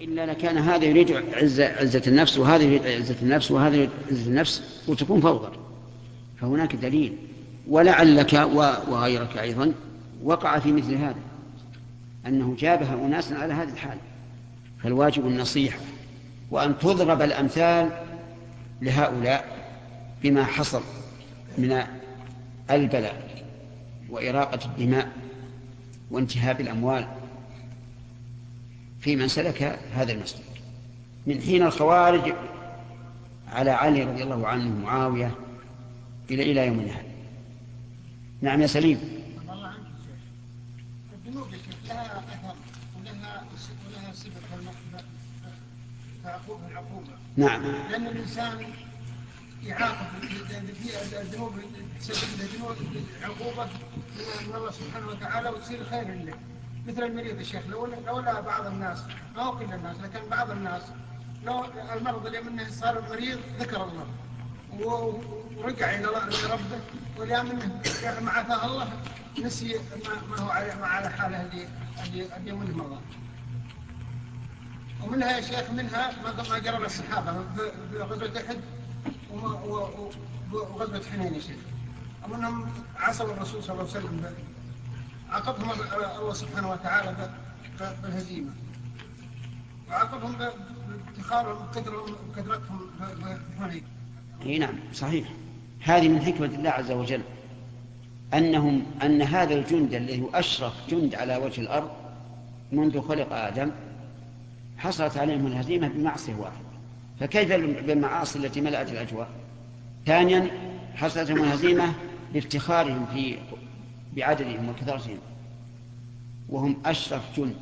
وإلا لكان هذا يريد عزة, عزة النفس وهذا يريد عزة النفس وهذا يريد عزة النفس وتكون فوضى. فهناك دليل. ولعلك وغيرك أيضا وقع في مثل هذا أنه جابها أناس على هذه الحال. فالواجب النصيحة وأن تضرب الأمثال لهؤلاء بما حصل من البلاء وإراقة الدماء وانتهاب الأموال. في من سلك هذا المسلك من حين الخوارج على علي رضي الله عنه معاوية إلى إلى يومنا هذا نعم يا سليم. لها أثر ولها ولها تعقوبها العقوبة نعم. لأن الإنسان يعاقب الذنوب تسبب له عقوبة من الله سبحانه وتعالى وتصير خير له مثل المريض يا شيخ لو لو بعض الناس ما هو كل الناس لكن بعض الناس لو المرض اللي منه صار مريض ذكر الله ورجع إلى ربه واليوم منه ما عافاه الله نسي ما هو على ما على حاله اللي اللي منه مرض. ومنها يا شيخ منها ما جرى الصحابة في غزوه أحد وغزوه حنين يا شيخ. ومنهم عصوا الرسول صلى الله عليه وسلم عاقبهم الله سبحانه وتعالى بالهزيمة. وعاقبهم بافتخارهم وكثرتهم هناك. إي نعم صحيح. هذه من حكمة الله عز وجل. أنهم أن هذا الجند الذي هو أشرف جند على وجه الأرض منذ خلق آدم حصلت عليهم الهزيمة بمعصية واحدة. فكيف بالمعاصي التي ملأت الأجواء؟ ثانيا حصلت لهم الهزيمة بافتخارهم في بعددهم وكثرتهم. وهم أشرف جند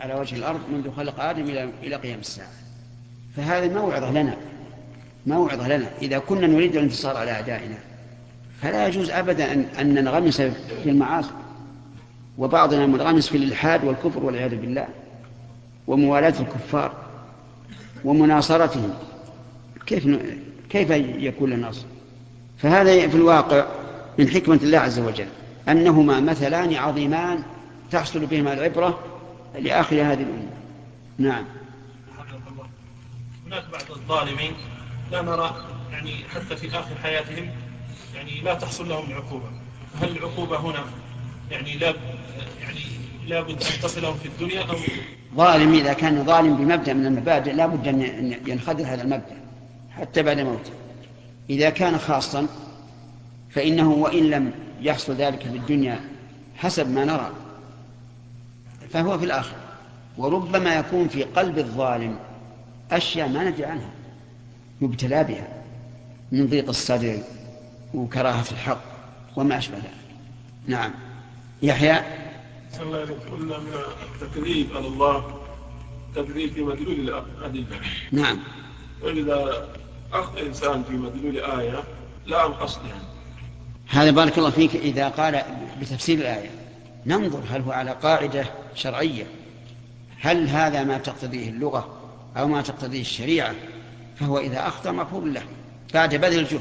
على وجه الأرض منذ خلق آدم إلى قيام الساعة. فهذا موعظة لنا موعظة لنا. إذا كنا نريد الانتصار على أعدائنا فلا يجوز أبدا أن, أن ننغمس في المعاصي. وبعضنا منغمس في الإلحاد والكفر والعياذ بالله وموالاة الكفار ومناصرتهم. كيف كيف يكون النصر فهذا في الواقع من حكمة الله عز وجل. أنهما مثلان عظيمان تحصل بهما العبرة لآخر هذه الأمة. نعم. هناك بعض الظالمين لا نرى يعني حتى في آخر حياتهم يعني لا تحصل لهم العقوبة هل العقوبة هنا يعني لا يعني لابد أن تصلهم في الدنيا أو؟ ظالم إذا كان ظالم بمبدأ من المبادئ لابد أن ينخذل هذا المبدأ حتى بعد موته. إذا كان خاصا فإنه وإن لم يحصل ذلك في الدنيا حسب ما نرى فهو في الآخرة. وربما يكون في قلب الظالم أشياء ما ندري عنها يبتلى بها من ضيق الصدر وكراهة الحق وما أشبه ذلك. نعم. يحيى؟ الله قلنا من التكذيب على الله تكذيب في مدلول الأدلة. نعم. وإذا أخذ إنسان في مدلول آية لا عن يعني. هذا بارك الله فيك إذا قال بتفسير الآية. ننظر هل هو على قاعدة شرعية. هل هذا ما تقتضيه اللغة أو ما تقتضيه الشريعة؟ فهو إذا أخطأ مغفور له. بعد بذل الجهد.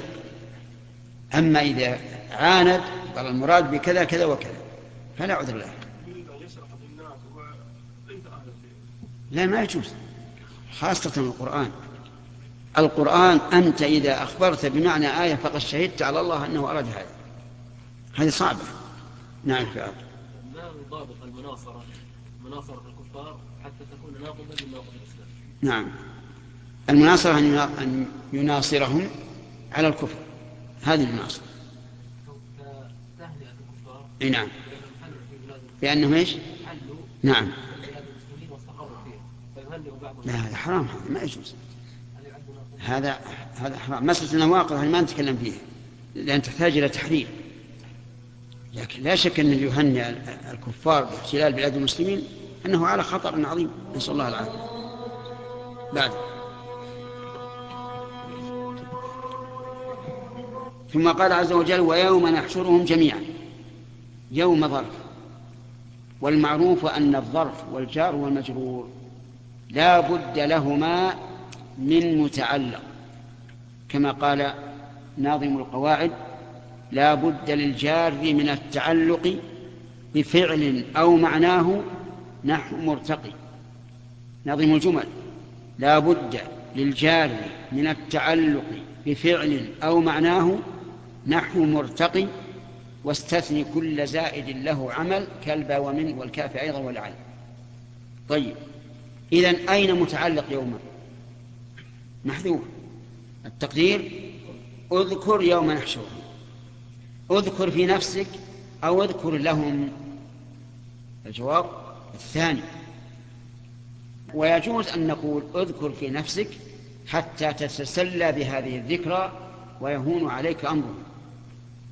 أما إذا عاند قال المراد بكذا كذا وكذا. فلا عذر له. لا ما يجوز. خاصة القرآن. القرآن أنت إذا أخبرت بمعنى آية فقد شهدت على الله أنه أراد هذا. هذه صعبة. نعم فعلا ما ضابط المناصرة مناصرة الكفار حتى تكون ناقضة للناقض الإسلام نعم. المناصرة أن يناصرهم على الكفر. هذه المناصرة. إي نعم. لأنهم إيش؟ نعم. لا هذا حرام هذا ما يجوز. هذا هذا حرام. مسألة النواقض ما نتكلم فيها لأن تحتاج إلى تحرير لكن لا شك أن يهنئ الكفار باحتلال بلاد المسلمين أنه على خطر عظيم. نسأل الله العافية. بعد. ثم قال عز وجل ويوم نحشرهم جميعا. يوم ظرف. والمعروف أن الظرف والجار والمجرور لا بد لهما من متعلق. كما قال ناظم القواعد لا بد للجار من التعلق بفعل أو معناه نحو مرتقي. نظم الجمل لا بد للجار من التعلق بفعل أو معناه نحو مرتقي واستثني كل زائد له عمل كالبا ومن والكاف أيضا والعل طيب إذا أين متعلق يوما؟ محذوف. التقدير اذكر يوم نحشرهم اذكر في نفسك أو اذكر لهم. الجواب الثاني ويجوز أن نقول اذكر في نفسك حتى تتسلى بهذه الذكرى ويهون عليك أمرهم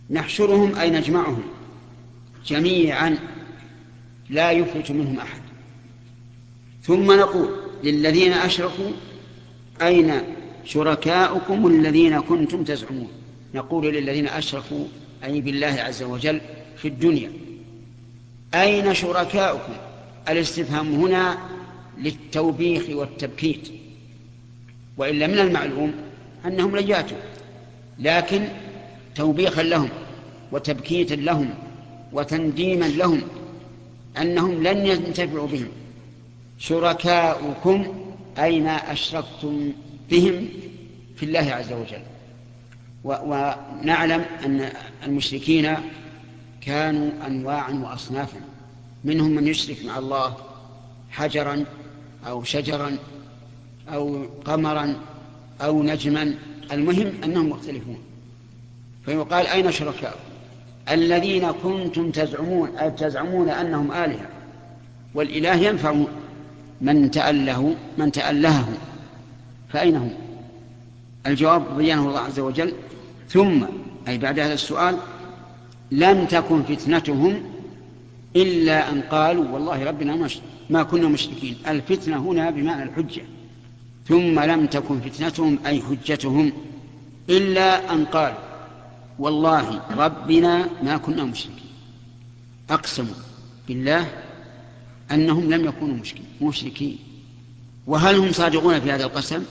نحشرهم أي نجمعهم جميعا لا يفلت منهم أحد. ثم نقول للذين أشركوا أين شركاؤكم الذين كنتم تزعمون؟ نقول للذين أشركوا أي بالله عز وجل في الدنيا. أين شركاؤكم؟ الاستفهام هنا للتوبيخ والتبكيت. وإلا من المعلوم أنهم لن يأتوا لكن توبيخا لهم وتبكيتا لهم وتنديما لهم أنهم لن ينتفعوا بهم. شركاؤكم أين أشركتم بهم؟ في الله عز وجل. ونعلم أن المشركين كانوا أنواعا وأصنافا. منهم من يشرك مع الله حجرا أو شجرا أو قمرا أو نجما. المهم أنهم مختلفون. فيقال أين شركاء؟ الذين كنتم تزعمون تزعمون أنهم آلهة. والإله ينفع من تأله من تألهه فأين هم؟ الجواب بيانه الله عز وجل. ثم أي بعد هذا السؤال لم تكن فتنتهم إلا أن قالوا والله ربنا ما كنا مشركين. الفتنة هنا بمعنى الحجة. ثم لم تكن فتنتهم أي حجتهم إلا أن قالوا والله ربنا ما كنا مشركين. أقسموا بالله أنهم لم يكونوا مشركين. وهل هم صادقون في هذا القسم؟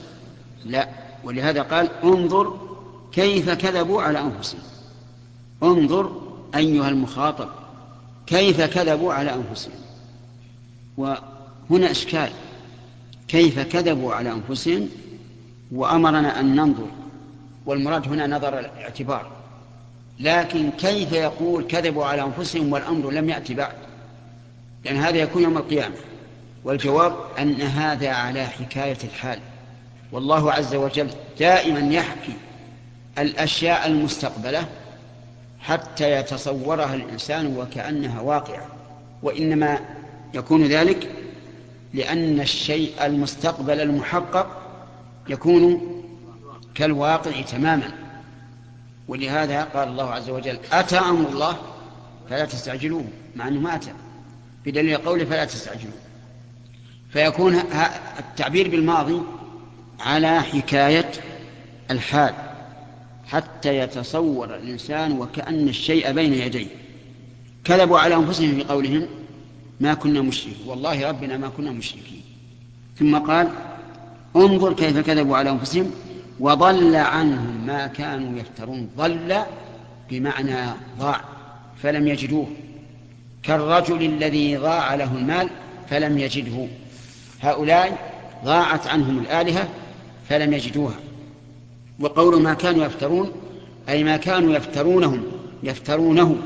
لا. ولهذا قال انظر كيف كذبوا على أنفسهم. انظر أيها المخاطب كيف كذبوا على أنفسهم. وهنا إشكال. كيف كذبوا على أنفسهم؟ وأمرنا أن ننظر. والمراد هنا نظر الاعتبار. لكن كيف يقول كذبوا على أنفسهم والأمر لم يأتي بعد؟ لأن هذا يكون يوم القيامة. والجواب أن هذا على حكاية الحال. والله عز وجل دائما يحكي الأشياء المستقبلة حتى يتصورها الإنسان وكأنها واقعة. وإنما يكون ذلك لأن الشيء المستقبل المحقق يكون كالواقع تماما. ولهذا قال الله عز وجل أتى أمر الله فلا تستعجلوه مع أنه ما أتى. بدليل قوله فلا تستعجلوه فيكون التعبير بالماضي على حكاية الحال حتى يتصور الإنسان وكأن الشيء بين يديه. كذبوا على أنفسهم في قولهم ما كنا مشركين. والله ربنا ما كنا مشركين. ثم قال انظر كيف كذبوا على أنفسهم وضل عنهم ما كانوا يفترون. ضل بمعنى ضاع فلم يجدوه. كالرجل الذي ضاع له المال فلم يجده. هؤلاء ضاعت عنهم الآلهة فلم يجدوها. وقول ما كانوا يفترون أي ما كانوا يفترونهم يفترونه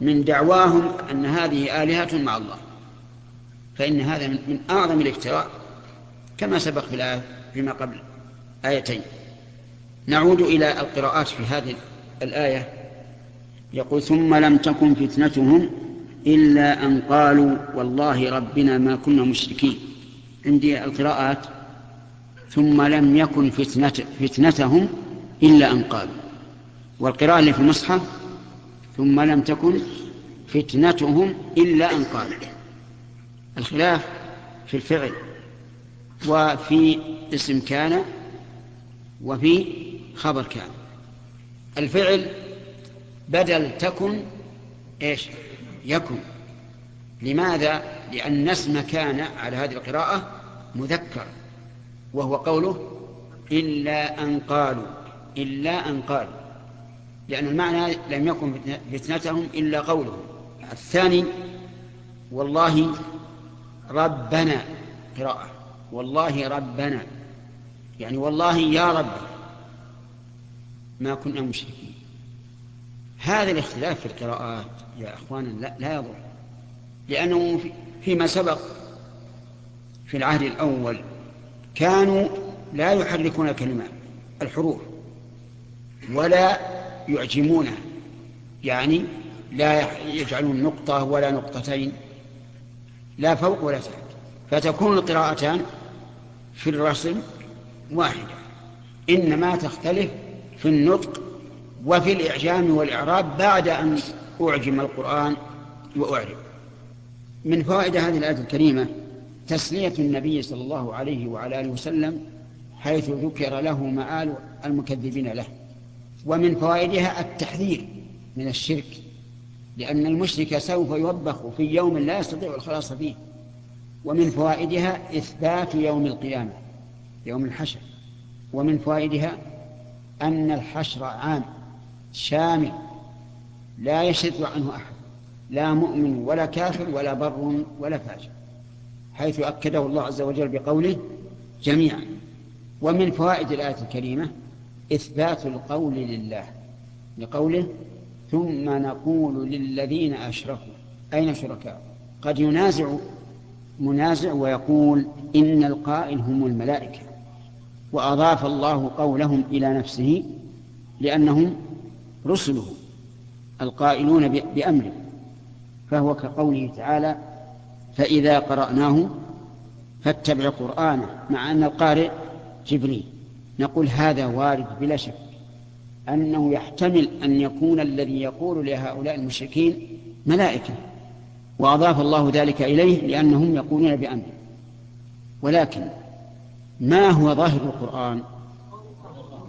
من دعواهم أن هذه آلهة مع الله. فإن هذا من أعظم الافتراء كما سبق في الآية فيما قبل آيتين. نعود إلى القراءات في هذه الآية. يقول ثم لم تكن فتنتهم إلا أن قالوا والله ربنا ما كنا مشركين. عندي القراءات. ثم لم يكن فتنة فتنتهم إلا أن قالوا. والقراءة اللي في المصحف ثم لم تكن فتنتهم إلا أن قالوا. الخلاف في الفعل. وفي اسم كان وفي خبر كان. الفعل بدل تكن إيش؟ يكن لماذا؟ لأن اسم كان على هذه القراءة مذكر وهو قوله إلا أن قالوا إلا أن قالوا لأن المعنى لم يكن فتنتهم إلا قولهم الثاني والله ربنا قراءة والله ربنا يعني والله يا رب ما كنا مشركين. هذا الاختلاف في القراءات يا إخوانا لا, لا يضر لأنه فيما سبق في العهد الأول كانوا لا يحركون الكلمات الحروف ولا يعجمونها يعني لا يجعلون نقطة ولا نقطتين لا فوق ولا تحت فتكون القراءتان في الرسم واحدة إنما تختلف في النطق وفي الإعجام والإعراب بعد أن أعجم القرآن وأعرب. من فوائد هذه الآية الكريمة تسلية النبي صلى الله عليه وعلى آله وسلم حيث ذكر له مآل المكذبين له. ومن فوائدها التحذير من الشرك لأن المشرك سوف يوبخ في يوم لا يستطيع الخلاص فيه. ومن فوائدها إثبات يوم القيامة يوم الحشر. ومن فوائدها أن الحشر عام. شامل لا يشذ عنه أحد لا مؤمن ولا كافر ولا بر ولا فاجر حيث أكده الله عز وجل بقوله جميعا. ومن فوائد الآية الكريمة إثبات القول لله لقوله ثم نقول للذين أشركوا. أين شركاء؟ قد ينازع منازع ويقول إن القائل هم الملائكة وأضاف الله قولهم إلى نفسه لأنهم رسله القائلون بأمره فهو كقوله تعالى فإذا قرأناه فاتبع قرآنه. مع أن القارئ جبريل. نقول هذا وارد بلا شك. أنه يحتمل أن يكون الذي يقول لهؤلاء المشركين ملائكة. وأضاف الله ذلك إليه لأنهم يقولون بأمره. ولكن ما هو ظاهر القرآن؟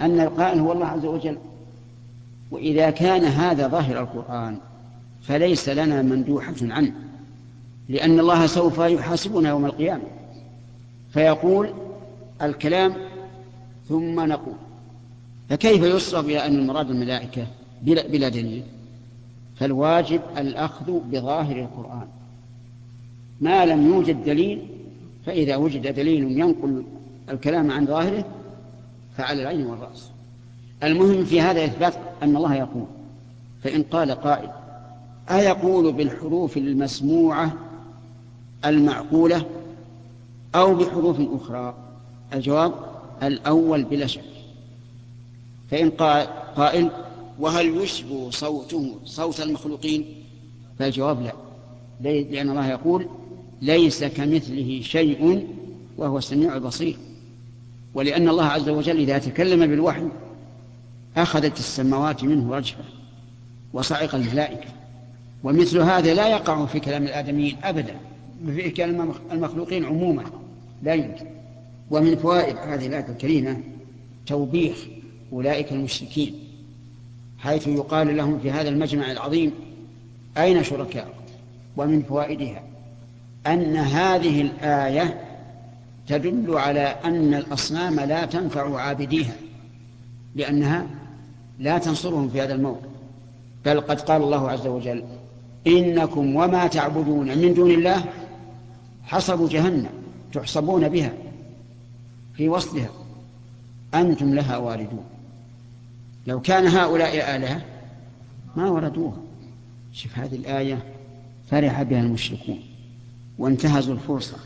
أن القائل هو الله عز وجل. وإذا كان هذا ظاهر القرآن فليس لنا مندوحة عنه لأن الله سوف يحاسبنا يوم القيامة. فيقول الكلام ثم نقول. فكيف يصرف إلى أن المراد الملائكة بلا, بلا دليل؟ فالواجب الأخذ بظاهر القرآن. ما لم يوجد دليل فإذا وجد دليل ينقل الكلام عن ظاهره فعلى العين والرأس. المهم في هذا إثبات أن الله يقول فإن قال قائل أيقول بالحروف المسموعة المعقولة أو بحروف أخرى؟ الجواب الأول بلا شك. فإن قائل وهل يشبه صوته صوت المخلوقين؟ فالجواب لا. لأن الله يقول ليس كمثله شيء وهو السميع البصير. ولأن الله عز وجل إذا تكلم بالوحي أخذت السماوات منه رجفة وصعق الملائكة ومثل هذا لا يقع في كلام الآدميين أبدا في كلام المخلوقين عموما لا يمكن. ومن فوائد هذه الآية الكريمة توبيخ أولئك المشركين حيث يقال لهم في هذا المجمع العظيم أين شركاء ومن فوائدها أن هذه الآية تدل على أن الأصنام لا تنفع عابديها لأنها لا تنصرهم في هذا الموقف. بل قد قال الله عز وجل إنكم وما تعبدون من دون الله حصب جهنم تحصبون بها في وسطها أنتم لها واردون. لو كان هؤلاء آلهة ما وردوها. شوف هذه الآية فرح بها المشركون وانتهزوا الفرصة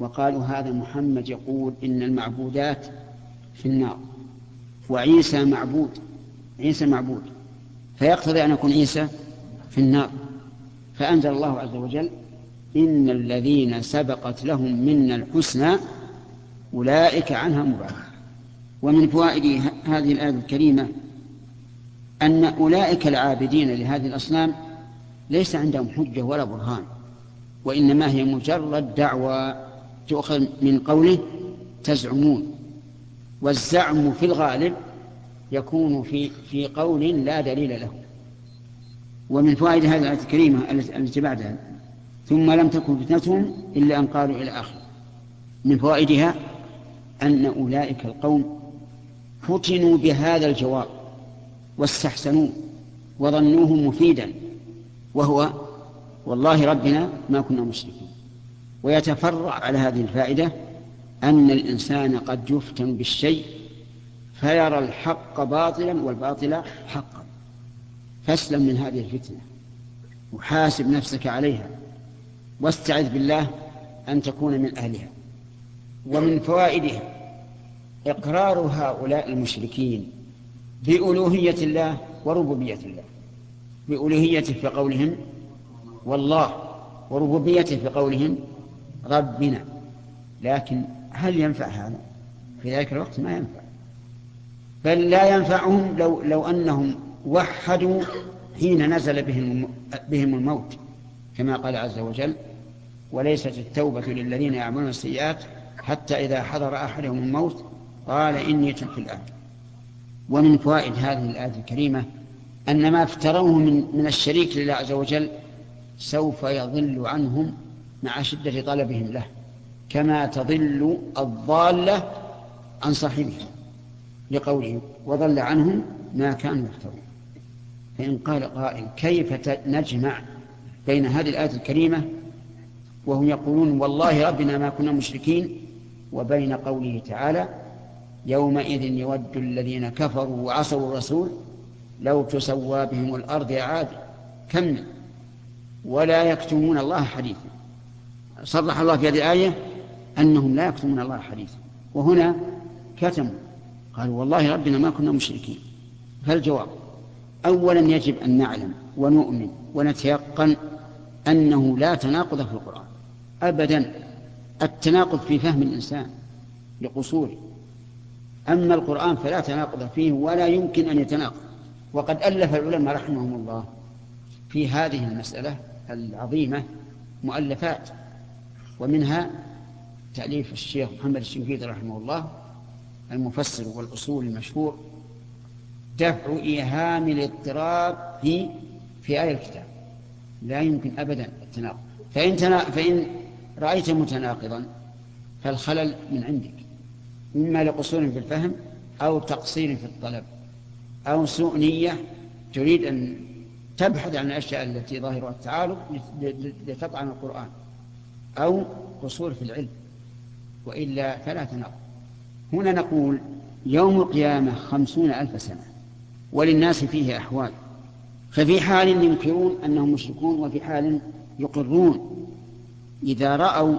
وقالوا هذا محمد يقول إن المعبودات في النار وعيسى معبود. عيسى معبود فيقتضي أن يكون عيسى في النار. فأنزل الله عز وجل إن الذين سبقت لهم منا الحسنى أولئك عنها مبعد ومن فوائد هذه الآية الكريمة أن أولئك العابدين لهذه الأصنام ليس عندهم حجة ولا برهان وإنما هي مجرد دعوى تؤخذ من قوله تزعمون. والزعم في الغالب يكون في في قول لا دليل له. ومن فوائد هذه الآية الكريمة التي بعدها ثم لم تكن فتنتهم إلا أن قالوا إلى آخر. من فوائدها أن أولئك القوم فتنوا بهذا الجواب واستحسنوه وظنوه مفيدا وهو والله ربنا ما كنا مشركين. ويتفرع على هذه الفائدة أن الإنسان قد يفتن بالشيء فيرى الحق باطلا والباطل حقا. فاسلم من هذه الفتنة وحاسب نفسك عليها واستعذ بالله أن تكون من أهلها ومن فوائدها إقرار هؤلاء المشركين بألوهية الله وربوبية الله. بألوهيته في قولهم والله وربوبيته في قولهم ربنا. لكن هل ينفع هذا؟ في ذلك الوقت ما ينفع. بل لا ينفعهم لو, لو أنهم وحدوا حين نزل بهم, بهم الموت كما قال عز وجل وليست التوبة للذين يعملون السيئات حتى إذا حضر أحدهم الموت قال إني تبت الآن. ومن فوائد هذه الآية الكريمة أن ما افتروه من, من الشريك لله عز وجل سوف يضل عنهم مع شدة طلبهم له كما تضل الضالة عن صاحبها لقوله وضل عنهم ما كانوا يفترون. فإن قال قائل كيف نجمع بين هذه الآية الكريمة وهم يقولون والله ربنا ما كنا مشركين وبين قوله تعالى يومئذ يود الذين كفروا وعصوا الرسول لو تسوى بهم الأرض عاد كم؟ ولا يكتمون الله حديثا. صرح الله في هذه الآية أنهم لا يكتمون الله حديثا. وهنا كتموا. قالوا والله ربنا ما كنا مشركين. فالجواب أولا يجب أن نعلم ونؤمن ونتيقن أنه لا تناقض في القرآن. أبدا التناقض في فهم الإنسان لقصوره. أما القرآن فلا تناقض فيه ولا يمكن أن يتناقض. وقد ألف العلماء رحمهم الله في هذه المسألة العظيمة مؤلفات ومنها تأليف الشيخ محمد الشنقيطي رحمه الله المفسر والأصول المشهور دفع إيهام الاضطراب في في آية الكتاب. لا يمكن أبدا التناقض. فإن, تنا... فإن رأيت متناقضا فالخلل من عندك. إما لقصور في الفهم أو تقصير في الطلب أو سوء نية تريد أن تبحث عن الأشياء التي ظاهرها التعارض لتطعن القرآن أو قصور في العلم. وإلا فلا تناقض. هنا نقول يوم القيامة خمسون ألف سنة وللناس فيه أحوال. ففي حال ينكرون أنهم مشركون وفي حال يقرون. إذا رأوا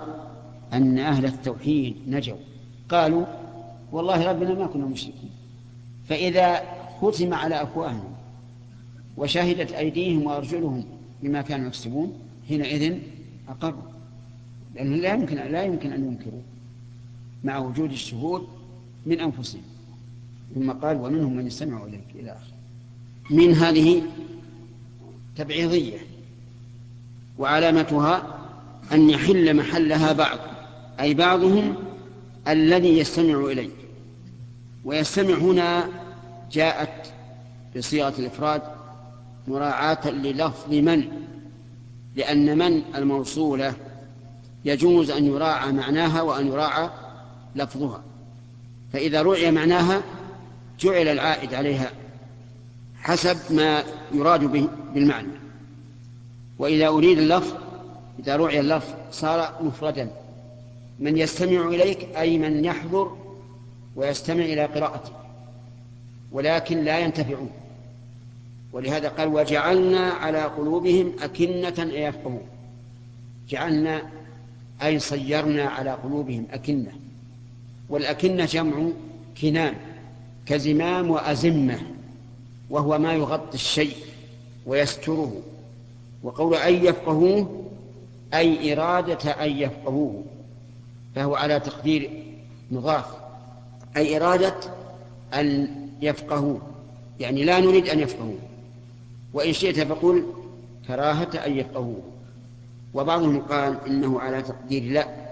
أن أهل التوحيد نجوا قالوا والله ربنا ما كنا مشركين. فإذا ختم على أفواههم وشهدت أيديهم وأرجلهم بما كانوا يكسبون حينئذ أقروا. لأنه لا يمكن لا يمكن أن ينكروا مع وجود الشهود من أنفسهم. ثم قال ومنهم من يستمع إليك إلى آخره من هذه تبعيضية وعلامتها أن يحل محلها بعض أي بعضهم الذي يستمع إليك. ويستمع هنا جاءت بصيغة الإفراد مراعاة للفظ من؟ لأن من الموصولة؟ يجوز أن يراعى معناها وأن يراعى لفظها. فإذا رعي معناها جعل العائد عليها حسب ما يراد به بالمعنى. وإذا أريد اللفظ إذا رعي اللفظ صار مفردا. من يستمع إليك أي من يحضر ويستمع إلى قراءتك ولكن لا ينتفعون. ولهذا قال وجعلنا على قلوبهم أكنة أن يفقهوا جعلنا أي صيرنا على قلوبهم أكنة. والأكنة جمع كنان كزمام وأزمة وهو ما يغطي الشيء ويستره. وقول أن يفقهوه أي إرادة أن يفقهوه فهو على تقدير مضاف. أي إرادة أن يفقهوه يعني لا نريد أن يفقهوه. وإن شئت فقل كراهة أن يفقهوه. وبعضهم قال إنه على تقدير لا.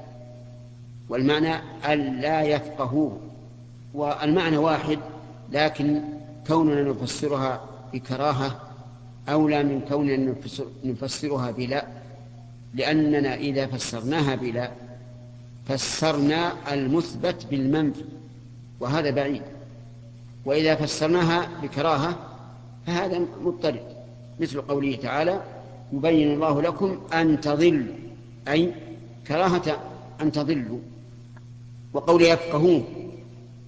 والمعنى أن لا يفقهوه. والمعنى واحد لكن كوننا نفسرها بكراهة أولى من كوننا نفسرها بلا. لأننا إذا فسرناها بلا فسرنا المثبت بالمنفي وهذا بعيد. وإذا فسرناها بكراهة فهذا مضطرد. مثل قوله تعالى يبين الله لكم أن تضلوا. أي كراهة أن تضلوا. وقول يفقهون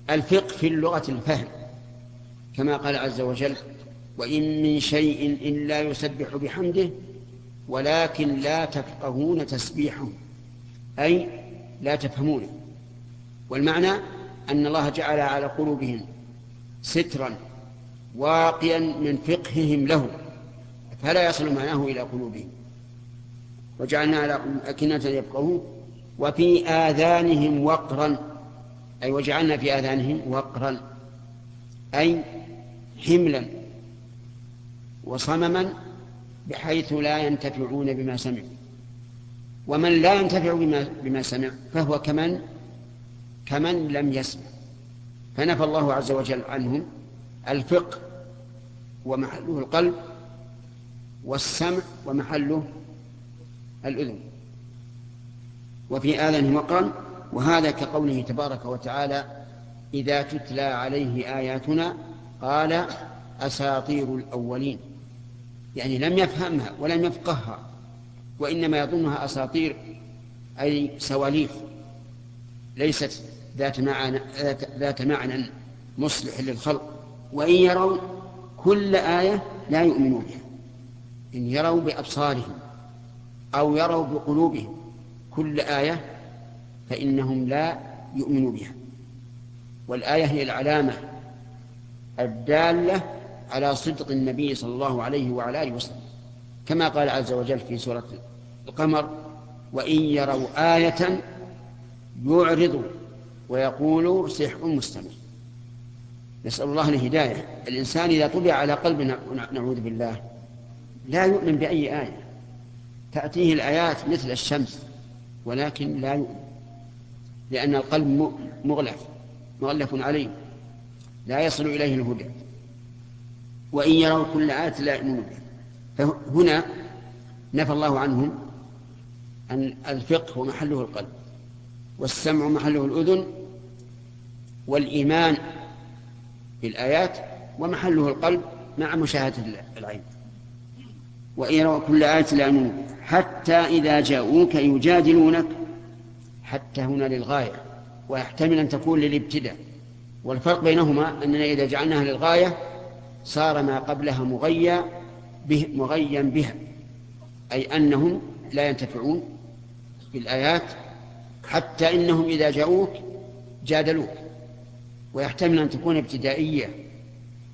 الفقه في اللغة الفهم كما قال عز وجل وإن من شيء إلا يسبح بحمده ولكن لا تفقهون تسبيحه. أي لا تفهمونه والمعنى أن الله جعل على قلوبهم سترا واقيا من فقههم له فلا يصل معناه إلى قلوبهم. وجعلنا على أكنة يفقهون وفي آذانهم وقرا أي وجعلنا في آذانهم وقرا أي حملا وصمما بحيث لا ينتفعون بما سمعوا. ومن لا ينتفع بما, بما سمع فهو كمن كمن لم يسمع. فنفى الله عز وجل عنهم الفقه ومحله القلب والسمع ومحله الأذن. وفي آذانهم وقرا وهذا كقوله تبارك وتعالى إذا تتلى عليه آياتنا قال أساطير الأولين. يعني لم يفهمها ولم يفقهها وإنما يظنها أساطير أي سواليف ليست ذات معنى ذات معنى مصلح للخلق. وإن يروا كل آية لا يؤمنوا بها. إن يروا بأبصارهم أو يروا بقلوبهم كل آية فإنهم لا يؤمنوا بها. والآية هي العلامة الدالة على صدق النبي صلى الله عليه وعلى آله وسلم. كما قال عز وجل في سورة القمر وإن يروا آية يعرضوا ويقولوا سحر مستمر. نسأل الله الهداية. الإنسان إذا طبع على قلب نعوذ بالله لا يؤمن بأي آية. تأتيه الآيات مثل الشمس ولكن لا يؤمن. لأن القلب مغلف مغلف عليه. لا يصل إليه الهدى. وإن يروا كل آية لا يؤمنون فهنا نفى الله عنهم أن الفقه ومحله القلب والسمع محله الأذن والإيمان بالآيات ومحله القلب مع مشاهدة العين. يروا كل آية لا حتى إذا جاءوك يجادلونك حتى هنا للغاية ويحتمل أن تكون للابتداء. والفرق بينهما أننا إذا جعلناها للغاية صار ما قبلها مغيا به مغيا بها. أي أنهم لا ينتفعون بالآيات حتى إنهم إذا جاءوك جادلوك. ويحتمل أن تكون ابتدائية.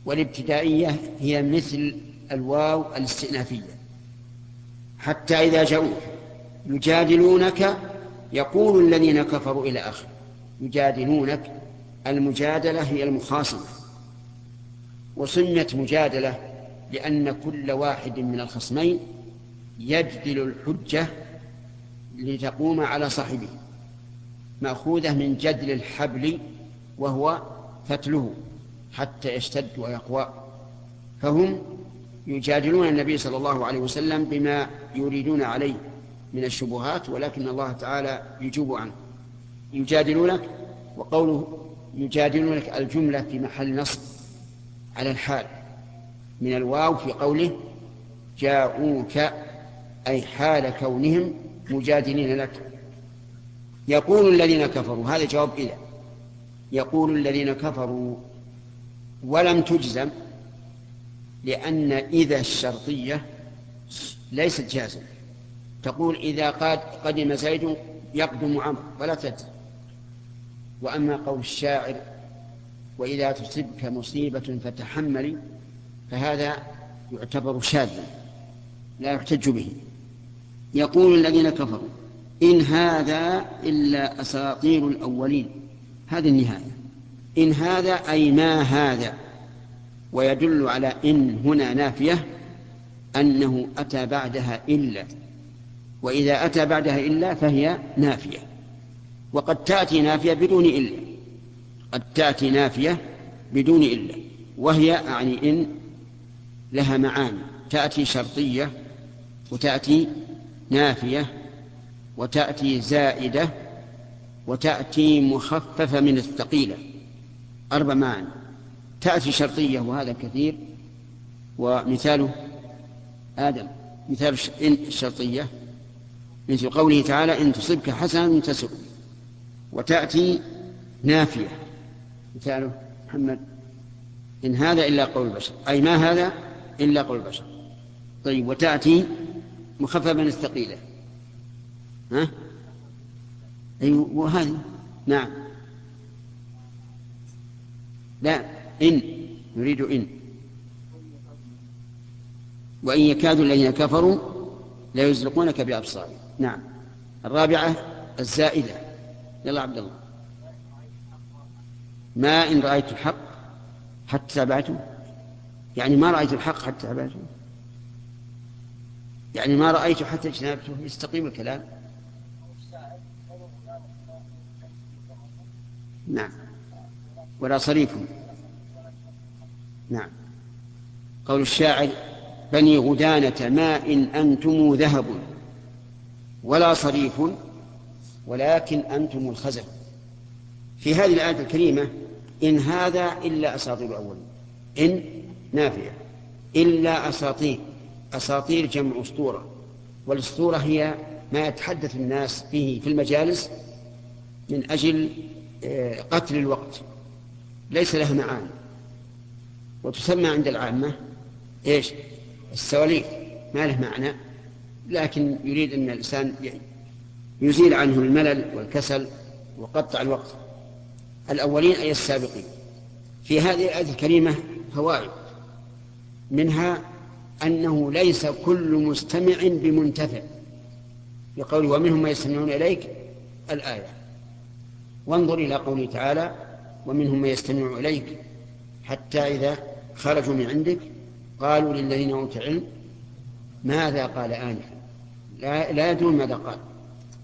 والابتدائية هي مثل الواو الاستئنافية. حتى إذا جاءوك يجادلونك يقول الذين كفروا إلى آخر يجادلونك المجادلة هي المخاصمة. وسميت مجادلة لأن كل واحد من الخصمين يجدل الحجة لتقوم على صاحبه مأخوذة من جدل الحبل وهو فتله حتى يشتد ويقوى. فهم يجادلون النبي صلى الله عليه وسلم بما يريدون عليه من الشبهات ولكن الله تعالى يجوب عنه. يجادلونك؟ وقوله يجادلونك الجملة في محل نصب على الحال. من الواو في قوله جاءوك أي حال كونهم مجادلين لك. يقول الذين كفروا هذا جواب إذا يقول الذين كفروا ولم تجزم لأن إذا الشرطية ليست جازمة. تقول إذا قد قدم زيد يقدم عمرو ولا تجزم. وأما قول الشاعر وإذا تصبك مصيبة فتحملي فهذا يعتبر شاذا لا يحتج به. يقول الذين كفروا إن هذا إلا أساطير الأولين. هذه النهاية. إن هذا أي ما هذا. ويدل على إن هنا نافية أنه أتى بعدها إلا وإذا أتى بعدها إلا فهي نافية وقد تأتي نافية بدون إلا قد تأتي نافية بدون إلا وهي أعني إن لها معاني تأتي شرطية وتأتي نافية وتأتي زائدة وتأتي مخففة من الثقيلة أربع معاني. تأتي شرطية وهذا كثير ومثاله آدم. مثال الشرطية مثل قوله تعالى إن تصبك حسنة تسر وتأتي نافية. مثاله محمد إن هذا إلا قول البشر. أي ما هذا إلا قول البشر. طيب وتأتي مخففا ثقيلة ها؟ أي وهذه نعم. لا. إن نريد إن. وإن يكاد الذين كفروا لا يزلقونك بأبصارهم نعم. الرابعة الزائدة. يلا عبد الله. ما إن رأيت الحق حتى تابعته؟ يعني ما رأيت الحق حتى تابعته؟ يعني ما رأيت حتى اجتنبته؟ يستقيم الكلام. نعم. ولا صريف نعم. قول الشاعر بني غدانة ما إن أنتم ذهب ولا صريف ولكن أنتم الخزف في هذه الآية الكريمة إن هذا إلا أساطير الأولين. إن نافية. إلا أساطير. أساطير جمع أسطورة. والأسطورة هي ما يتحدث الناس به في المجالس من أجل آه، قتل الوقت. ليس لها معاني. وتسمى عند العامة إيش؟ السواليف. ما له معنى. لكن يريد أن الإنسان يزيل عنه الملل والكسل وقطع الوقت. الأولين أي السابقين. في هذه الآية الكريمة فوائد. منها أنه ليس كل مستمع بمنتفع. بقول ومنهم من يستمعون إليك الآية. وانظر إلى قوله تعالى ومنهم من يستمع إليك حتى إذا خرجوا من عندك قالوا للذين أوتوا العلم ماذا قال انفا لا, لا يدرون ماذا قال.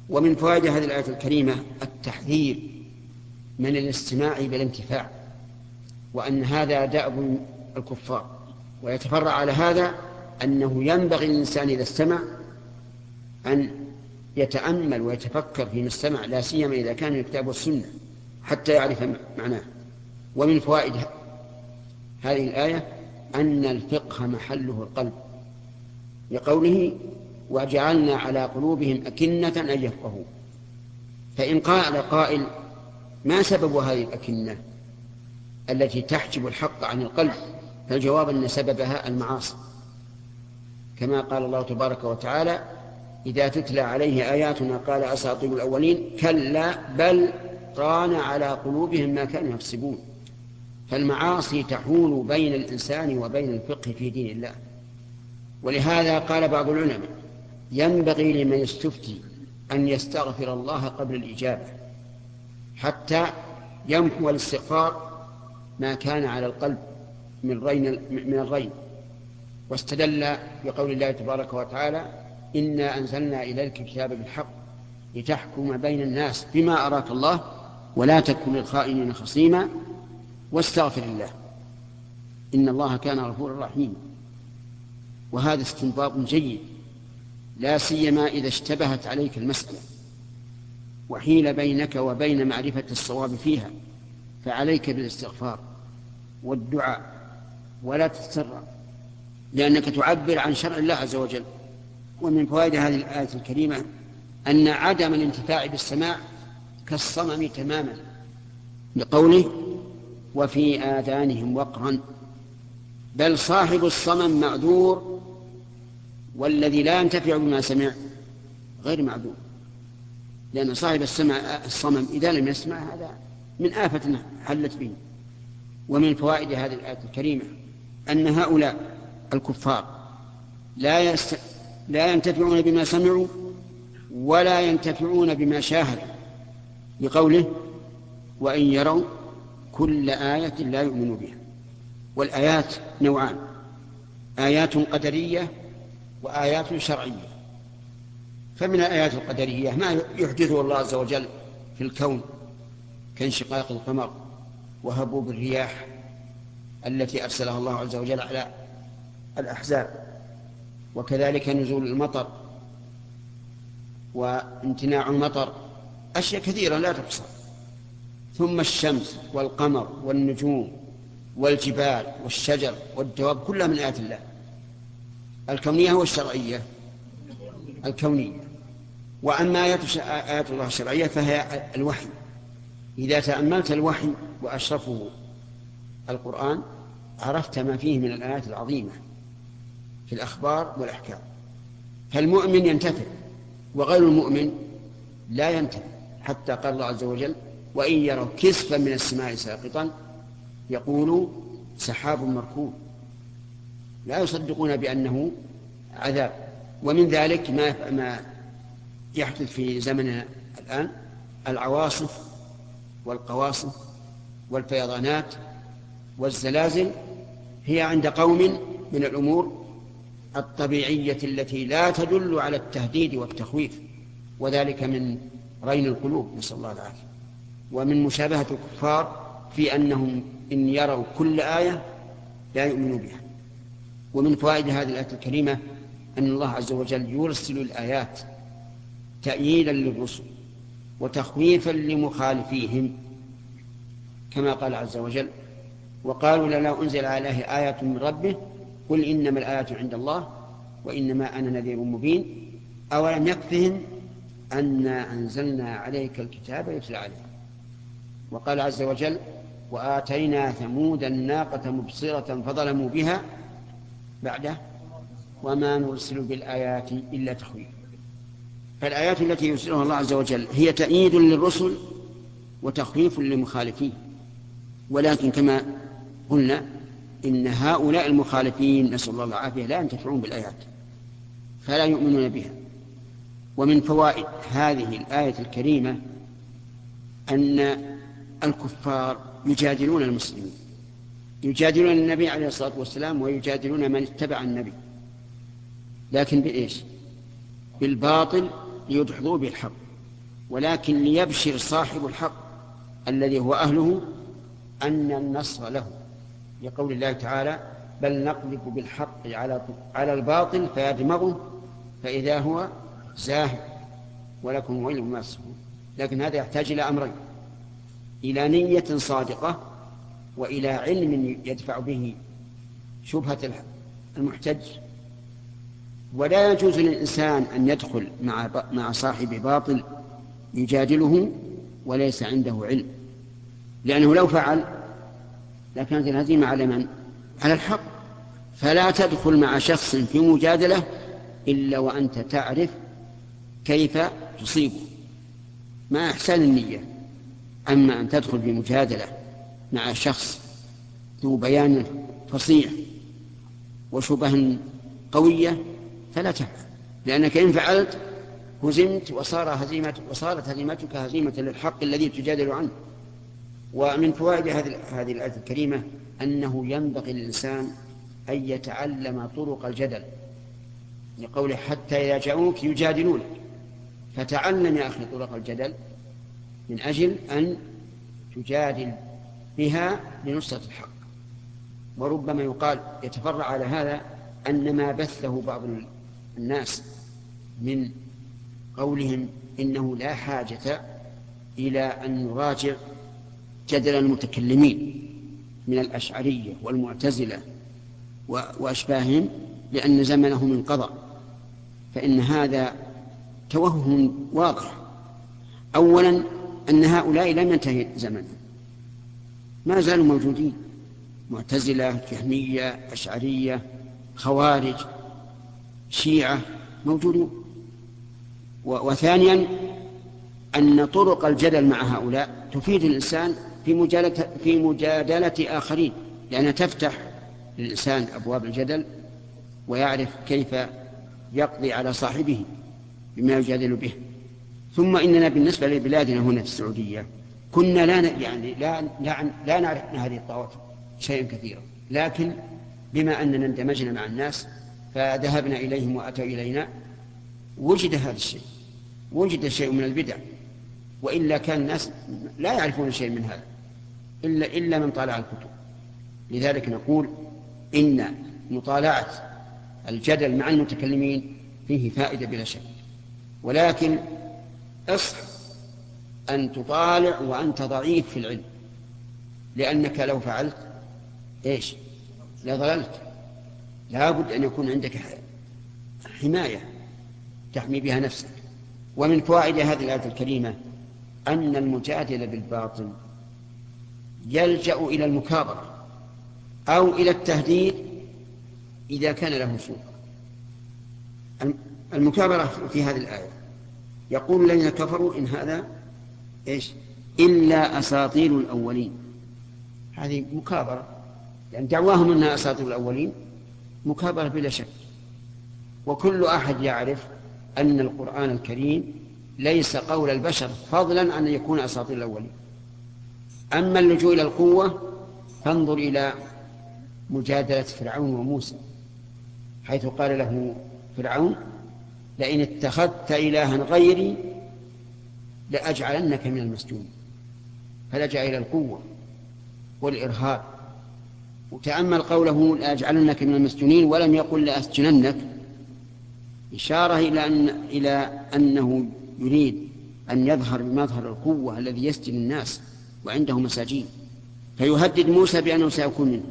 ومن فوائد هذه الآية الكريمة التحذير من الاستماع بالانتفاع وأن هذا دأب الكفار. ويتفرع على هذا أنه ينبغي للانسان إذا استمع أن يتأمل ويتفكر فيما استمع لا سيما إذا كان الكتاب والسنة حتى يعرف معناه. ومن فوائد هذه الآية أن الفقه محله القلب لقوله وجعلنا على قلوبهم أكنة أن يفقهوا. فإن قال قائل ما سبب هذه الأكنة التي تحجب الحق عن القلب؟ فالجواب أن سببها المعاصي. كما قال الله تبارك وتعالى إذا تتلى عليه آياتنا قال أساطير الأولين كلا بل ران على قلوبهم ما كانوا يكسبون. فالمعاصي تحول بين الإنسان وبين الفقه في دين الله. ولهذا قال بعض العلماء ينبغي لمن يستفتي أن يستغفر الله قبل الإجابة حتى يمحو الاستغفار ما كان على القلب من رين من الرين. واستدل بقول الله تبارك وتعالى إنا أنزلنا إليك الكتاب بالحق لتحكم بين الناس بما أراك الله ولا تكن للخائنين خصيما. واستغفر الله. إن الله كان غفورا رحيما. وهذا استنباط جيد. لا سيما إذا اشتبهت عليك المسألة. وحيل بينك وبين معرفة الصواب فيها. فعليك بالاستغفار والدعاء. ولا تتسرع لأنك تعبر عن شرع الله عز وجل. ومن فوائد هذه الآية الكريمة أن عدم الانتفاع بالسماع كالصمم تماما. لقوله وفي آذانهم وقرا. بل صاحب الصمم معذور والذي لا ينتفع بما سمع غير معذور. لأن صاحب السمع الصمم إذا لم يسمع هذا من آفة حلت به. ومن فوائد هذه الآية الكريمة أن هؤلاء الكفار لا يست... لا ينتفعون بما سمعوا ولا ينتفعون بما شاهدوا. لقوله وإن يروا كل آية لا يؤمن بها. والآيات نوعان. آيات قدرية وآيات شرعية. فمن الآيات القدرية ما يحدثه الله عز وجل في الكون كانشقاق القمر وهبوب الرياح التي أرسلها الله عز وجل على الأحزاب. وكذلك نزول المطر وامتناع المطر. أشياء كثيرة لا تحصى. ثم الشمس والقمر والنجوم والجبال والشجر والدواب كلها من آيات الله. الكونية والشرعية. الكونية. وأما آيات, الله الشرعية فهي الوحي. إذا تأملت الوحي وأشرفه القرآن عرفت ما فيه من الآيات العظيمة في الأخبار والأحكام. فالمؤمن ينتفع وغير المؤمن لا ينتفع حتى قال الله عز وجل وإن يروا كسفا من السماء ساقطا يقولوا سحاب مركوب. لا يصدقون بأنه عذاب. ومن ذلك ما ما يحدث في زمننا الآن العواصف والقواصف والفيضانات والزلازل هي عند قوم من الأمور الطبيعية التي لا تدل على التهديد والتخويف وذلك من رين القلوب. نسأل الله العافية. ومن مشابهة الكفار في أنهم إن يروا كل آية لا يؤمنوا بها. ومن فوائد هذه الآية الكريمة أن الله عز وجل يرسل الآيات تأييدا للرسل وتخويفا لمخالفيهم كما قال عز وجل وقالوا لنا أنزل عليه آية من ربه قل إنما الآيات عند الله وإنما أنا نذير مبين أولم يكفهم أنا أنزلنا عليك الكتاب يتلى عليه وقال عز وجل وآتينا ثمود الناقة مبصرة فظلموا بها بعده وما نرسل بالآيات إلا تخويف. فالآيات التي يرسلها الله عز وجل هي تأييد للرسل وتخويف للمخالفين. ولكن كما قلنا إن هؤلاء المخالفين نسأل الله العافية لا ينتفعون بالآيات فلا يؤمنون بها. ومن فوائد هذه الآية الكريمة أن الكفار يجادلون المسلمين. يجادلون النبي عليه الصلاة والسلام ويجادلون من اتبع النبي. لكن بإيش؟ بالباطل ليدحضوا به الحق ولكن ليبشر صاحب الحق الذي هو أهله أن النصر له. لقول الله تعالى بل نقذف بالحق على على الباطل فيدمغه فإذا هو زاهد ولكم ويل ما لكن هذا يحتاج إلى أمرين. إلى نية صادقة وإلى علم يدفع به شبهة المحتج. ولا يجوز للإنسان أن يدخل مع مع صاحب باطل يجادله وليس عنده علم لأنه لو فعل لكانت الهزيمة على من؟ على الحق. فلا تدخل مع شخص في مجادلة إلا وأنت تعرف كيف تصيبه. مع إحسان النية. أما أن تدخل في مجادلة مع شخص ذو بيان فصيح وشبه قوية فلا تفعل لأنك إن فعلت هزمت وصار هزيمة وصارت هزيمتك هزيمة للحق الذي تجادل عنه. ومن فوائد هذه هذه الآية الكريمة أنه ينبغي للإنسان أن يتعلم طرق الجدل لقوله حتى إذا جاءوك يجادلونك. فتعلم يا أخي طرق الجدل من أجل أن تجادل بها لنصرة الحق. وربما يقال يتفرع على هذا أن ما بثه بعض الناس من قولهم إنه لا حاجة إلى أن نراجع جدل المتكلمين من الأشعرية والمعتزلة وأشباههم لأن زمنهم انقضى. فإن هذا توهم واضح. أولا أن هؤلاء لم ينتهي زمنهم ما زالوا موجودين. معتزلة جهمية أشعرية خوارج شيعة موجودون. وثانيا أن طرق الجدل مع هؤلاء تفيد الإنسان في مجادلة, في مجادلة آخرين. لأنها تفتح للإنسان أبواب الجدل ويعرف كيف يقضي على صاحبه بما يجادل به. ثم إننا بالنسبة لبلادنا هنا في السعودية كنا لا يعني لا لا, لا نعرف من هذه الطوائف شيئا كثيرا لكن بما أننا اندمجنا مع الناس فذهبنا إليهم وأتوا إلينا وجد هذا الشيء وجد شيء من البدع وإلا كان الناس لا يعرفون شيء من هذا إلا إلا من طالع الكتب. لذلك نقول إن مطالعة الجدل مع المتكلمين فيه فائدة بلا شك ولكن اصح أن تطالع وأنت ضعيف في العلم لأنك لو فعلت إيش؟ لضللت. لا بد أن يكون عندك حماية تحمي بها نفسك. ومن فوائد هذه الآية الكريمة أن المجادل بالباطل يلجأ إلى المكابرة أو إلى التهديد إذا كان له سوء. المكابرة في هذه الآية يقول الذين كفروا إن هذا إيش؟ إلا أساطير الأولين. هذه مكابرة. لأن دعواهم أنها أساطير الأولين مكابرة بلا شك. وكل أحد يعرف أن القرآن الكريم ليس قول البشر فضلا عن أن يكون أساطير الأولين. أما اللجوء إلى القوة فانظر إلى مجادلة فرعون وموسى حيث قال له فرعون لئن اتخذت إلها غيري لأجعلنك من المسجون. فلجأ إلى القوة والإرهاب. وتأمل قوله لأجعلنك من المسجونين ولم يقل لأسجننك. إشارة إلى أن إلى أنه يريد أن يظهر بمظهر القوة الذي يسجن الناس وعنده مساجين. فيهدد موسى بأنه سيكون منه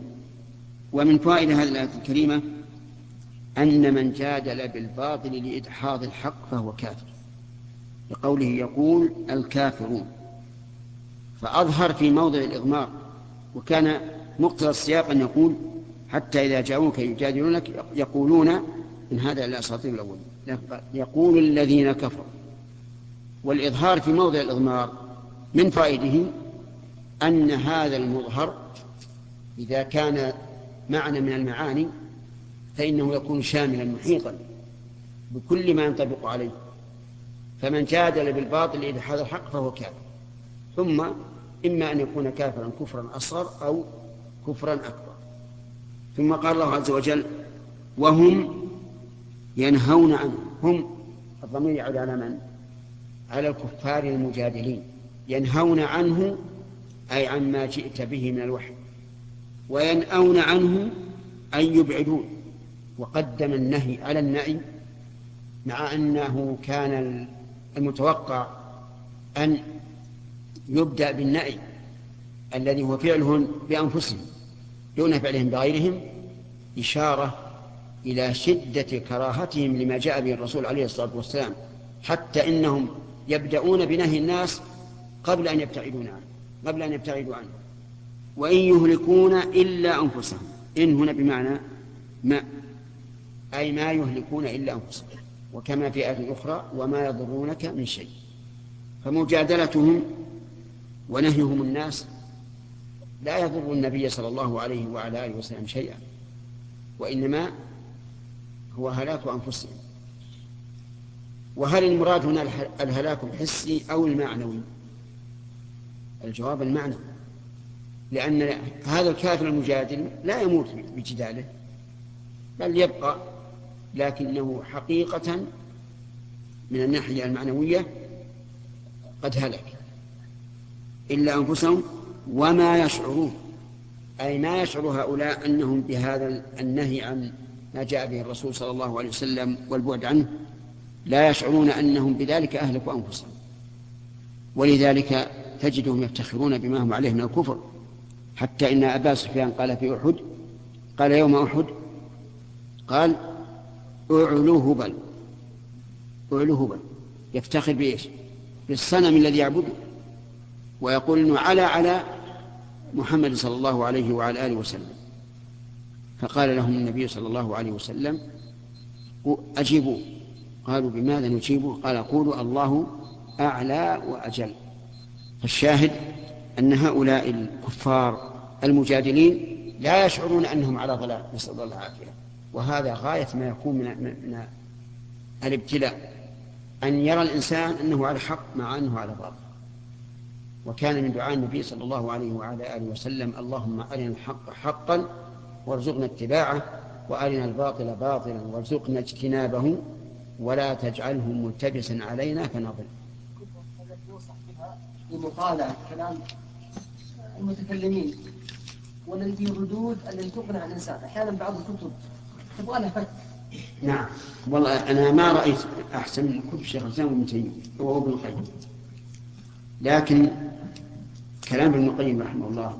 ومن فوائد هذه الآية الكريمة أن من جادل بالباطل لإدحاض الحق فهو كافر. لقوله يقول الكافرون. فأظهر في موضع الإضمار وكان مقتضى السياق أن يقول حتى إذا جاءوك يجادلونك يقولون إن هذا إلا أساطير الأولين. يقول الذين كفروا. والإظهار في موضع الإضمار من فائده أن هذا المظهر إذا كان معنى من المعاني فإنه يكون شاملا محيطا بكل ما ينطبق عليه. فمن جادل بالباطل إذا هذا الحق فهو كافر. ثم إما أن يكون كافرا كفرا أصغر أو كفرا أكبر. ثم قال الله عز وجل وهم ينهون عنه. هم الضمير يعود على من؟ على الكفار المجادلين. ينهون عنه أي عما جئت به من الوحي. وينأون عنه أن يبعدون. وقدم النهي على النعي مع أنه كان المتوقع أن يبدأ بالنعي الذي هو فعلهم بأنفسهم دون فعلهم بغيرهم إشارة إلى شدة كراهتهم لما جاء به الرسول عليه الصلاة والسلام حتى إنهم يبدأون بنهي الناس قبل أن يبتعدون عنه قبل أن يبتعدوا عنه. وإن يهلكون إلا أنفسهم. إن هنا بمعنى ما أي ما يهلكون إلا أنفسهم وكما في آية أخرى وما يضرونك من شيء. فمجادلتهم ونهيهم الناس لا يضر النبي صلى الله عليه وعلى آله وسلم شيئا وإنما هو هلاك أنفسهم. وهل المراد هنا الهلاك الحسي أو المعنوي؟ الجواب المعنوي. لأن هذا الكافر المجادل لا يموت بجداله بل يبقى لكنه حقيقة من الناحية المعنوية قد هلك. إلا أنفسهم وما يشعرون. أي ما يشعر هؤلاء أنهم بهذا النهي عن ما جاء به الرسول صلى الله عليه وسلم والبعد عنه. لا يشعرون أنهم بذلك أهلكوا أنفسهم. ولذلك تجدهم يفتخرون بما هم عليه من الكفر. حتى إن أبا سفيان قال في أحد قال يوم أحد؟ قال اعلو هبل يفتخر بإيش؟ بالصنم الذي يعبده. ويقول إنه على على محمد صلى الله عليه وعلى آله وسلم. فقال لهم النبي صلى الله عليه وسلم أجيبوا. قالوا بماذا نجيبه قال قولوا الله أعلى وأجل. فالشاهد أن هؤلاء الكفار المجادلين لا يشعرون أنهم على ضلال. نسأل الله العافية. وهذا غاية ما يكون من من الابتلاء. أن يرى الإنسان أنه على حق مع أنه على باطل. وكان من دعاء النبي صلى الله عليه وعلى آله وسلم اللهم أرنا الحق حقا وارزقنا اتباعه وأرنا الباطل باطلا وارزقنا اجتنابه ولا تجعله ملتبسا علينا فنضل. المقالة كلام المتكلمين والذي الردود التي تقنع الإنسان أحيانا بعض الكتب نعم. والله أنا ما رأيت أحسن من كتب الشيخ الإسلام وابن تيمية وابن القيم. لكن كلام ابن القيم رحمه الله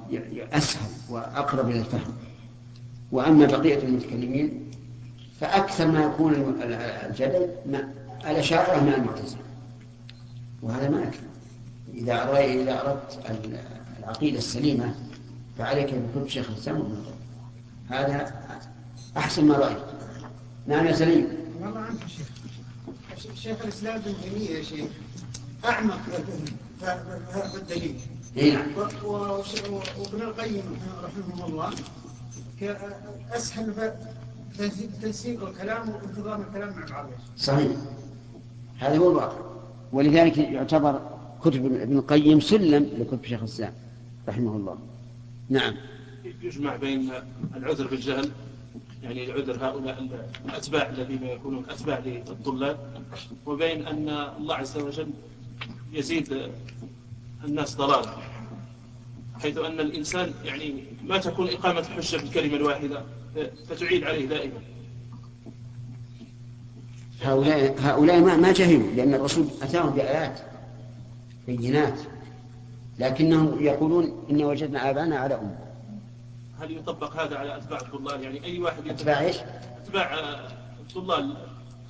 أسهل وأقرب إلى الفهم. وأما بقية المتكلمين فأكثر ما يكون الجدل الأشاعرة مع المعتزلة وهذا ما يكفي إذا إذا أردت العقيدة السليمة فعليك بكتب شيخ الإسلام هذا أحسن ما رأيت. نعم يا سليم. والله عنك شيخ. شيخ الإسلام ابن تيمية يا شيخ أعمق في الدليل. اي نعم. وابن القيم رحمه الله أسهل تنسيق الكلام وانتظام الكلام مع بعض صحيح. هذا هو الواقع. ولذلك يعتبر كتب ابن القيم سلم لكتب شيخ الإسلام رحمه الله. نعم. يجمع بين العذر بالجهل يعني العذر هؤلاء الأتباع الذين يكونون أتباع للطلاب. وبين أن الله عز وجل يزيد الناس ضلالا حيث أن الإنسان يعني ما تكون إقامة الحجة بالكلمة الواحدة فتعيد عليه دائما. هؤلاء هؤلاء ما ما جهلوا لأن الرسول أتاهم بآيات بينات لكنهم يقولون إن وجدنا آبانا على أمة. هل يطبق هذا على أتباع الطلاب؟ يعني أي واحد أتباع إيش؟ أتباع الطلاب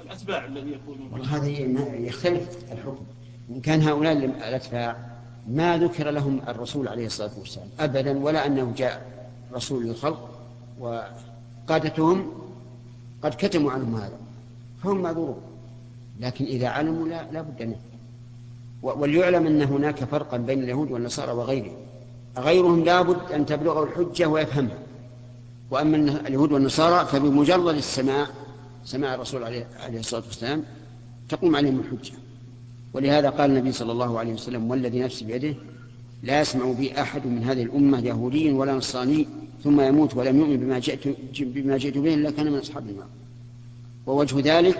الأتباع الذي يكونون والله هذا يختلف الحكم. إن كان هؤلاء الأتباع ما ذكر لهم الرسول عليه الصلاة والسلام أبدا ولا أنه جاء رسول للخلق وقادتهم قد كتموا عنهم هذا. فهم معذورون. لكن إذا علموا لا, لا بد منه. وليعلم أن هناك فرقا بين اليهود والنصارى وغيرهم. غيرهم لابد أن تبلغه الحجة ويفهمها وأما اليهود والنصارى فبمجرد السماع سماع الرسول عليه, عليه الصلاة والسلام تقوم عليهم الحجة. ولهذا قال النبي صلى الله عليه وسلم والذي نفسي بيده لا يسمع بي أحد من هذه الأمة يهودي ولا نصراني ثم يموت ولم يؤمن بما جئت, بما جئت به إلا كان من أصحاب النار. ووجه ذلك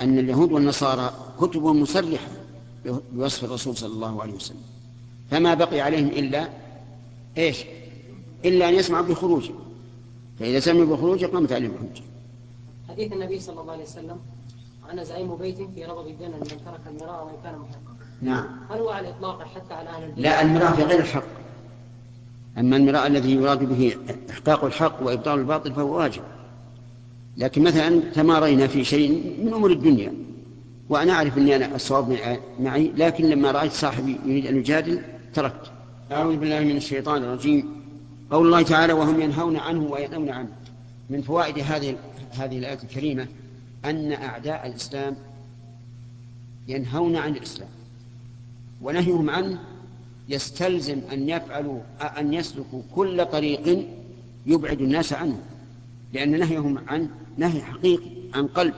أن اليهود والنصارى كتبهم مصرحة بوصف الرسول صلى الله عليه وسلم. فما بقي عليهم إلا إيش؟ إلا أن يسمعوا بخروجه فإذا سمعوا بخروجه قامت عليهم الحجة. حديث النبي صلى الله عليه وسلم أنا زعيم بيت في ربض الجنة لمن ترك المراء وإن كان محقا. نعم. هل هو على الإطلاق حتى على أهل البيت؟ لا المراء في غير الحق. أما المراء الذي يراد به إحقاق الحق وإبطال الباطل فهو واجب. لكن مثلا تمارينا في شيء من أمور الدنيا وأنا أعرف أني أنا الصواب معي لكن لما رأيت صاحبي يريد أن يجادل تركت. أعوذ بالله من الشيطان الرجيم. قول الله تعالى وهم ينهون عنه وينهون عنه. من فوائد هذه هذه الآية الكريمة أن أعداء الإسلام ينهون عن الإسلام ونهيهم عنه يستلزم أن يفعلوا أن يسلكوا كل طريق يبعد الناس عنه. لأن نهيهم عنه نهي حقيقي عن قلب.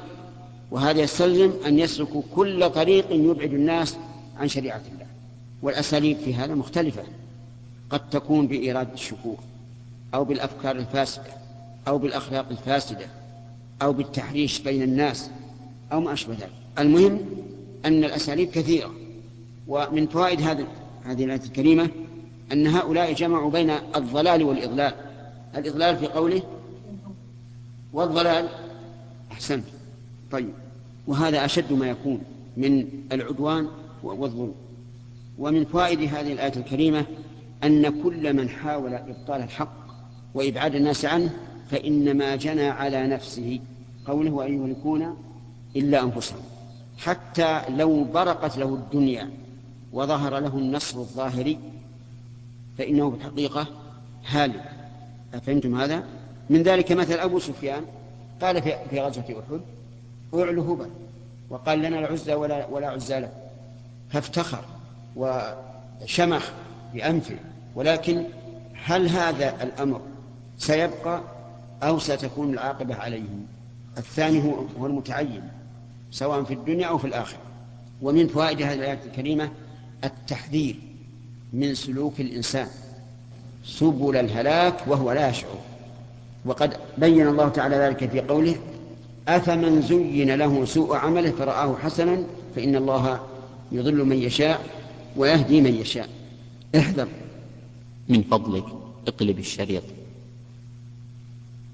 وهذا يستلزم أن يسلكوا كل طريق يبعد الناس عن شريعة الله. والأساليب في هذا مختلفة. قد تكون بإيراد الشكوك أو بالأفكار الفاسدة أو بالأخلاق الفاسدة أو بالتحريش بين الناس أو ما أشبه ذلك. المهم أن الأساليب كثيرة ومن فوائد هذه هذه الآية الكريمة أن هؤلاء جمعوا بين الضلال والإضلال. الإضلال في قوله والضلال أحسنت. طيب. وهذا أشد ما يكون من العدوان والظلم. ومن فوائد هذه الآية الكريمة أن كل من حاول إبطال الحق وإبعاد الناس عنه فإنما جنى على نفسه قوله وأن يهلكون إلا أنفسهم. حتى لو برقت له الدنيا وظهر له النصر الظاهري فإنه بالحقيقة هالك. أفهمتم هذا؟ من ذلك مثل أبو سفيان قال في غزوة أحد أعلو هبل وقال لنا العزى ولا, ولا عزى له. فافتخر وشمخ بأنفه ولكن هل هذا الأمر سيبقى أو ستكون العاقبة عليهم الثاني هو, هو المتعين سواء في الدنيا أو في الآخرة. ومن فوائد هذه الآية الكريمة التحذير من سلوك الإنسان. سبل الهلاك وهو لا يشعر. وقد بين الله تعالى ذلك في قوله أفمن زين له سوء عمله فرآه حسنا فإن الله يضل من يشاء ويهدي من يشاء. احذر من فضلك اقلب الشريط.